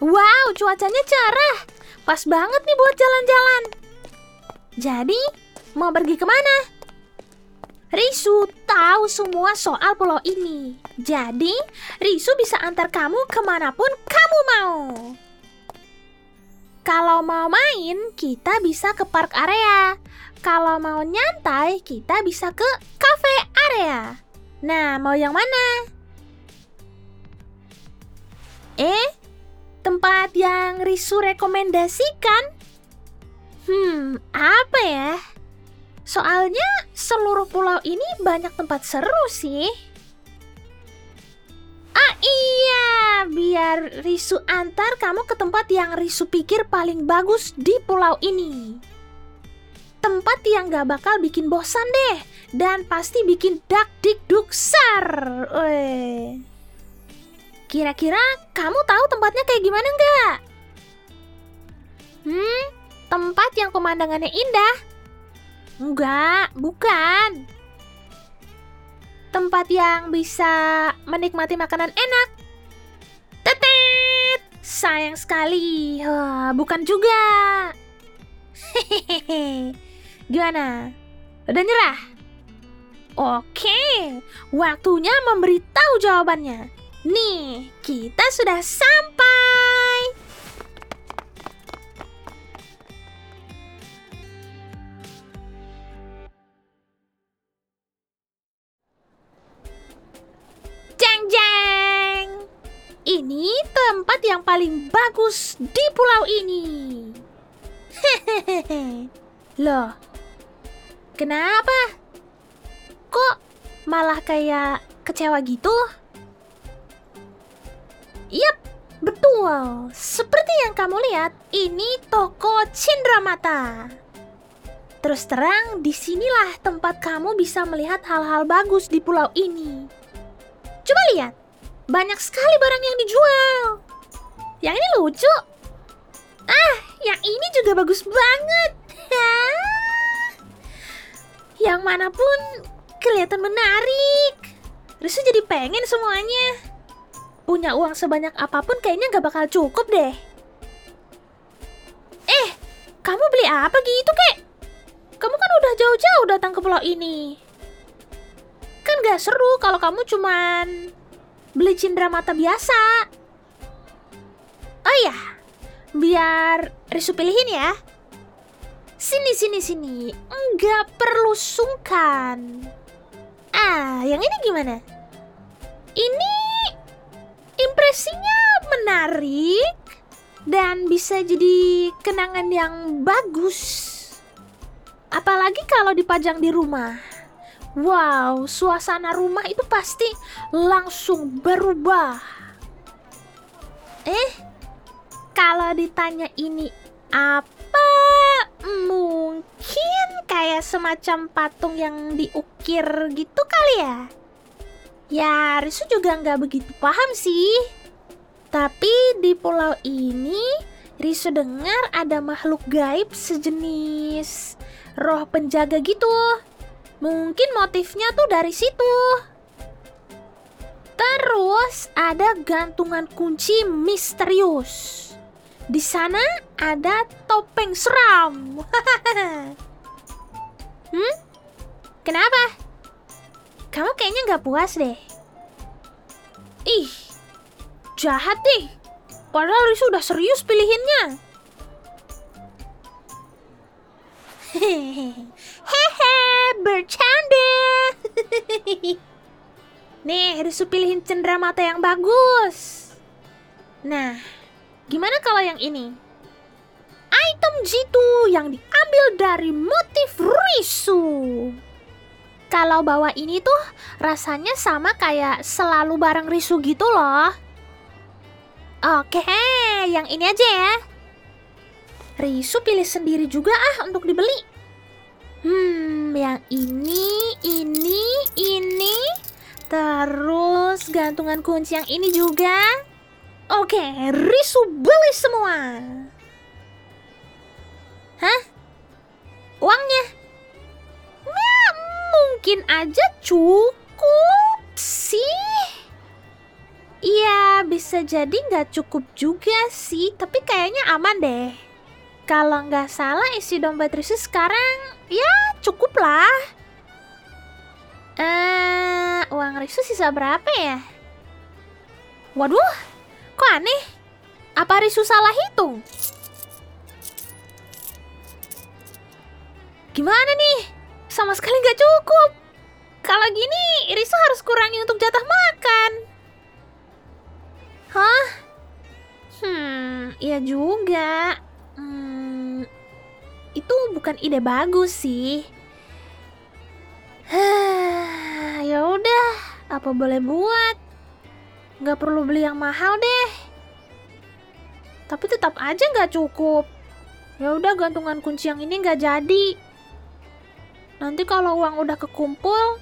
Wow, cuacanya cerah. Pas banget nih buat jalan-jalan. Jadi, mau pergi ke mana? Risu tahu semua soal pulau ini. Jadi, Risu bisa antar kamu ke mana pun kamu mau. Kalau mau main, kita bisa ke park area. Kalau mau nyantai, kita bisa ke cafe area. Nah, mau yang mana? Eh, tempat yang Risu rekomendasikan? Hmm, apa ya? Soalnya seluruh pulau ini banyak tempat seru sih. Ah iya, biar Risu antar kamu ke tempat yang Risu pikir paling bagus di pulau ini. Tempat yang gak bakal bikin bosan deh, dan pasti bikin dak dik duksar. Kira-kira kamu tahu tempatnya kayak gimana nggak? Hmm, tempat yang pemandangannya indah. Enggak, bukan. Tempat yang bisa menikmati makanan enak. Tetet! Sayang sekali. Wah, bukan juga. Hehehe. Gimana? Udah nyerah? Oke, waktunya memberitahu jawabannya. Nih, kita sudah sampai. Jeng jeng. Ini tempat yang paling bagus di pulau ini. Hehehe. Loh, kenapa? Kok malah kayak kecewa gitu? Yap, betul. Seperti yang kamu lihat, ini toko Cindramata. Terus terang, di sinilah tempat kamu bisa melihat hal-hal bagus di pulau ini. Coba lihat, banyak sekali barang yang dijual. Yang ini lucu. Ah, yang ini juga bagus banget. Yang mana pun kelihatan menarik. Risu jadi pengen semuanya. Punya uang sebanyak apa pun kayaknya nggak bakal cukup deh. Eh, kamu beli apa gitu, kek? Kamu kan udah jauh-jauh datang ke pulau ini. Kan gak seru kalau kamu cuman beli cindera mata biasa. Oh iya, biar Risu pilihin ya. Sini, sini, sini. Enggak perlu sungkan. Ah, yang ini gimana? Ini impresinya menarik dan bisa jadi kenangan yang bagus. Apalagi kalau dipajang di rumah. Wow, suasana rumah itu pasti langsung berubah. Eh, kalau ditanya ini apa? Mungkin kayak semacam patung yang diukir gitu kali ya? Ya, Risu juga nggak begitu paham sih. Tapi di pulau ini, Risu dengar ada makhluk gaib sejenis roh penjaga gitu. Mungkin motifnya tuh dari situ. Terus ada gantungan kunci misterius. Di sana ada topeng seram. hmm? Kenapa? Kamu kayaknya nggak puas deh. Ih, jahat deh. Padahal Risu udah serius pilihinnya. Hehe, bercanda. Nih, Risu pilihin cenderamata yang bagus. Nah, gimana kalau yang ini? Item jitu yang diambil dari motif Risu. Kalau bawa ini tuh rasanya sama kayak selalu bareng Risu gitu loh. Oke, yang ini aja ya. Risu pilih sendiri juga ah untuk dibeli. Hmm, yang ini, ini, ini. Terus gantungan kunci yang ini juga. Oke, Risu beli semua. Hah? Uangnya? Ya, mungkin aja cukup bisa jadi nggak cukup juga sih, tapi kayaknya aman deh. Kalau nggak salah isi dompet Risu sekarang ya cukup lah. Eh, uang Risu sisa berapa ya? Waduh, kok aneh? Apa Risu salah hitung? Gimana nih? Sama sekali nggak cukup. Kalau gini, Risu harus kurangi untuk jatah makan. Hah? Hmm, iya juga. Hmm, itu bukan ide bagus sih. ya udah, apa boleh buat? Nggak perlu beli yang mahal deh. Tapi tetap aja nggak cukup. Ya udah gantungan kunci yang ini nggak jadi. Nanti kalau uang udah kekumpul,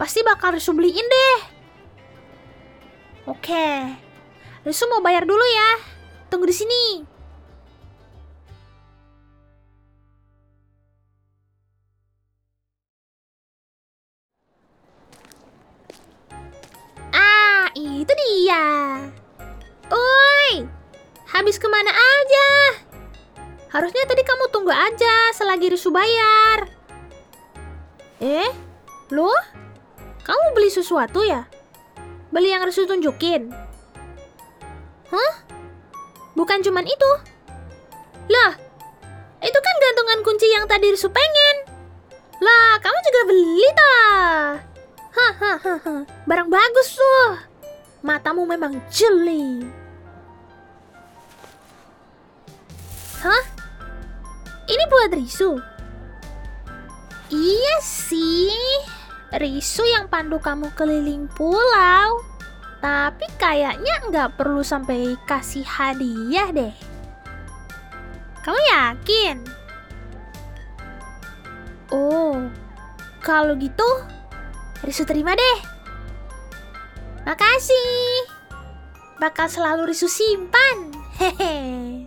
pasti bakal Risu beliin deh. Oke, Risu mau bayar dulu ya. Tunggu di sini. Ah, itu dia. Oi, habis ke mana aja? Harusnya tadi kamu tunggu aja selagi Risu bayar. Eh, loh? Kamu beli sesuatu ya? Beli yang Risu tunjukin? Hah? Bukan cuman itu. Lah, itu kan gantungan kunci yang tadi Risu pengen. Lah, kamu juga beli tah. Hahaha, barang bagus tuh. Matamu memang jeli. Hah? Ini buat Risu? Iya sih. Risu yang pandu kamu keliling pulau. Tapi kayaknya nggak perlu sampai kasih hadiah deh. Kamu yakin? Oh, kalau gitu Risu terima deh. Makasih. Bakal selalu Risu simpan. Hehe.